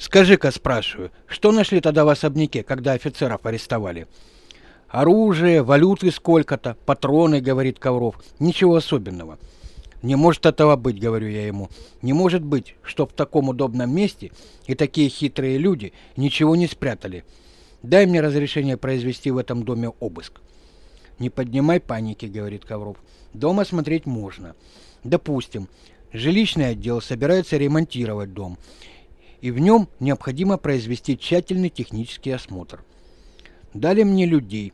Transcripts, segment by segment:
Скажи-ка, спрашиваю, что нашли тогда в особняке, когда офицеров арестовали? Оружие, валюты сколько-то, патроны, говорит Ковров. Ничего особенного. Не может этого быть, говорю я ему. Не может быть, что в таком удобном месте и такие хитрые люди ничего не спрятали. Дай мне разрешение произвести в этом доме обыск. Не поднимай паники, говорит Ковров. Дома смотреть можно. Допустим, жилищный отдел собирается ремонтировать дом и в нем необходимо произвести тщательный технический осмотр. Дали мне людей,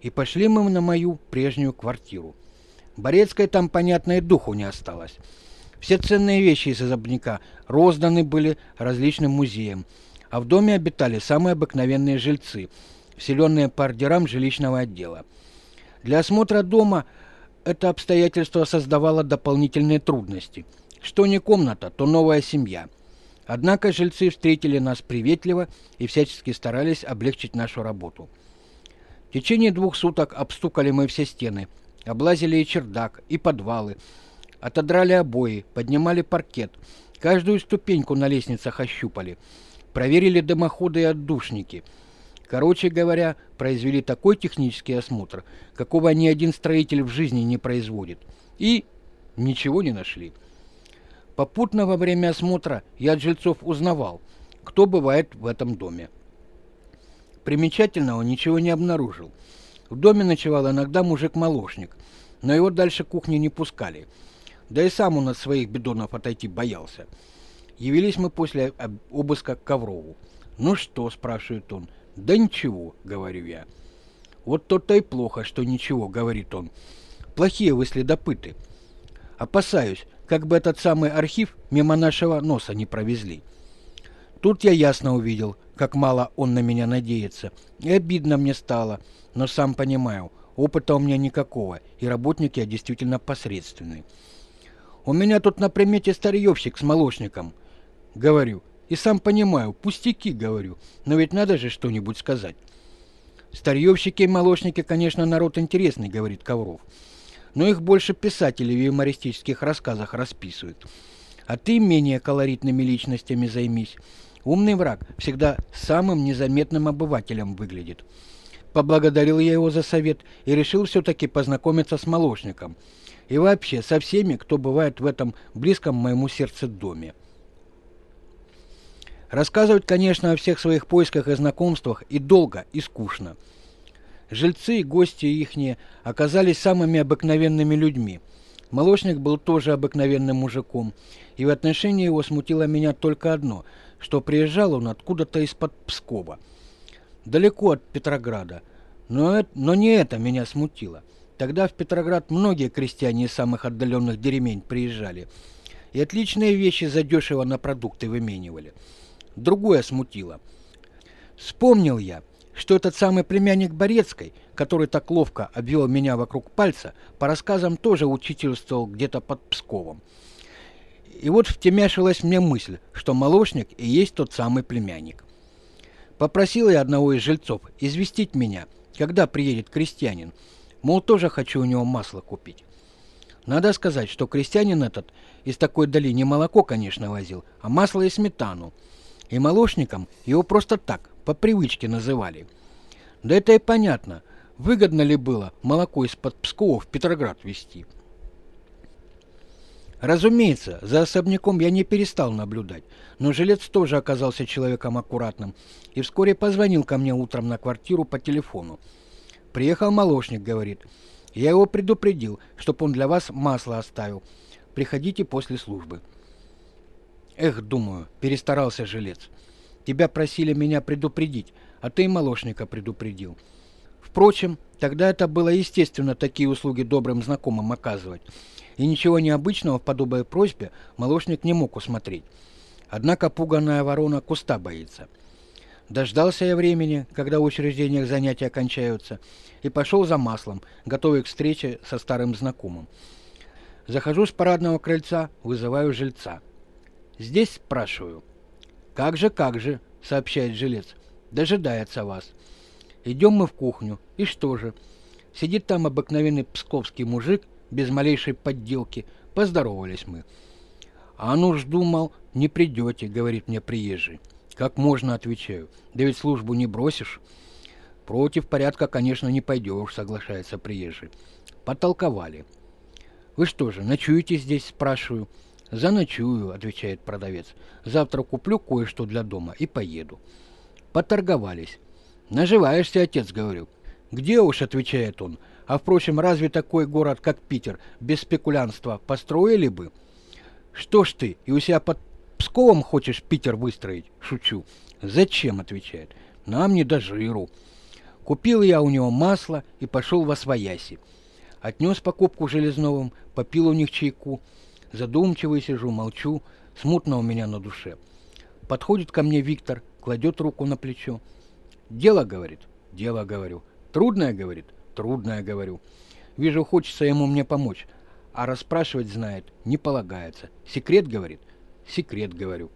и пошли мы на мою прежнюю квартиру. Борецкой там, понятно, и духу не осталось. Все ценные вещи из особняка розданы были различным музеям, а в доме обитали самые обыкновенные жильцы, вселенные по ордерам жилищного отдела. Для осмотра дома это обстоятельство создавало дополнительные трудности. Что не комната, то новая семья – Однако жильцы встретили нас приветливо и всячески старались облегчить нашу работу. В течение двух суток обстукали мы все стены, облазили и чердак, и подвалы, отодрали обои, поднимали паркет, каждую ступеньку на лестницах ощупали, проверили дымоходы и отдушники. Короче говоря, произвели такой технический осмотр, какого ни один строитель в жизни не производит. И ничего не нашли. Попутно во время осмотра я от жильцов узнавал, кто бывает в этом доме. Примечательного ничего не обнаружил. В доме ночевал иногда мужик-молочник, но его дальше кухни не пускали. Да и сам он от своих бидонов отойти боялся. Явились мы после обыска к Коврову. «Ну что?» – спрашивает он. «Да ничего», – говорю я. «Вот то-то и плохо, что ничего», – говорит он. «Плохие вы следопыты. Опасаюсь, как бы этот самый архив мимо нашего носа не провезли. Тут я ясно увидел, как мало он на меня надеется, и обидно мне стало, но сам понимаю, опыта у меня никакого, и работник я действительно посредственный. У меня тут на примете старьевщик с молочником, говорю, и сам понимаю, пустяки, говорю, но ведь надо же что-нибудь сказать. Старьевщики и молочники, конечно, народ интересный, говорит Ковров но их больше писатели в юмористических рассказах расписывают. А ты менее колоритными личностями займись. Умный враг всегда самым незаметным обывателем выглядит. Поблагодарил я его за совет и решил все-таки познакомиться с молочником. И вообще со всеми, кто бывает в этом близком моему сердцу доме. Рассказывать, конечно, о всех своих поисках и знакомствах и долго, и скучно – Жильцы и гости ихние оказались самыми обыкновенными людьми. Молочник был тоже обыкновенным мужиком, и в отношении его смутило меня только одно, что приезжал он откуда-то из-под Пскова. Далеко от Петрограда. Но, это, но не это меня смутило. Тогда в Петроград многие крестьяне из самых отдаленных деревень приезжали, и отличные вещи задешево на продукты выменивали. Другое смутило. Вспомнил я, что этот самый племянник Борецкой, который так ловко обвел меня вокруг пальца, по рассказам тоже учительствовал где-то под Псковом. И вот втемяшилась мне мысль, что молочник и есть тот самый племянник. Попросил я одного из жильцов известить меня, когда приедет крестьянин, мол, тоже хочу у него масло купить. Надо сказать, что крестьянин этот из такой дали не молоко, конечно, возил, а масло и сметану. И молочником его просто так, по привычке называли. Да это и понятно, выгодно ли было молоко из-под Пскова в Петроград везти. Разумеется, за особняком я не перестал наблюдать, но жилец тоже оказался человеком аккуратным и вскоре позвонил ко мне утром на квартиру по телефону. «Приехал молочник», — говорит. «Я его предупредил, чтоб он для вас масло оставил. Приходите после службы». Эх, думаю, перестарался жилец. Тебя просили меня предупредить, а ты и молочника предупредил. Впрочем, тогда это было естественно такие услуги добрым знакомым оказывать. И ничего необычного в подобной просьбе молочник не мог усмотреть. Однако пуганная ворона куста боится. Дождался я времени, когда в учреждениях занятия кончаются, и пошел за маслом, готовый к встрече со старым знакомым. Захожу с парадного крыльца, вызываю жильца. «Здесь?» – спрашиваю. «Как же, как же», — сообщает жилец, — «дожидается вас». Идем мы в кухню, и что же? Сидит там обыкновенный псковский мужик, без малейшей подделки. Поздоровались мы. «А ну ж думал, не придете», — говорит мне приезжий. Как можно, отвечаю. Да ведь службу не бросишь. Против порядка, конечно, не пойдешь, соглашается приезжий. Потолковали. Вы что же, ночуете здесь, спрашиваю. Заночую, отвечает продавец. Завтра куплю кое-что для дома и поеду. Поторговались. Наживаешься, отец, говорю. Где уж, отвечает он. А впрочем, разве такой город, как Питер, без спекулянства построили бы? Что ж ты, и у себя под Псковом хочешь Питер выстроить? Шучу. Зачем, отвечает. Нам не до жиру. Купил я у него масло и пошел во свояси. Отнес покупку Железновым, попил у них чайку. Задумчивый сижу, молчу, смутно у меня на душе. Подходит ко мне Виктор, кладет руку на плечо. «Дело, — говорит, — дело, — говорю. Трудное, — говорит, — трудное, — говорю. Вижу, хочется ему мне помочь, а расспрашивать знает, не полагается. Секрет, — говорит, — секрет, — говорю.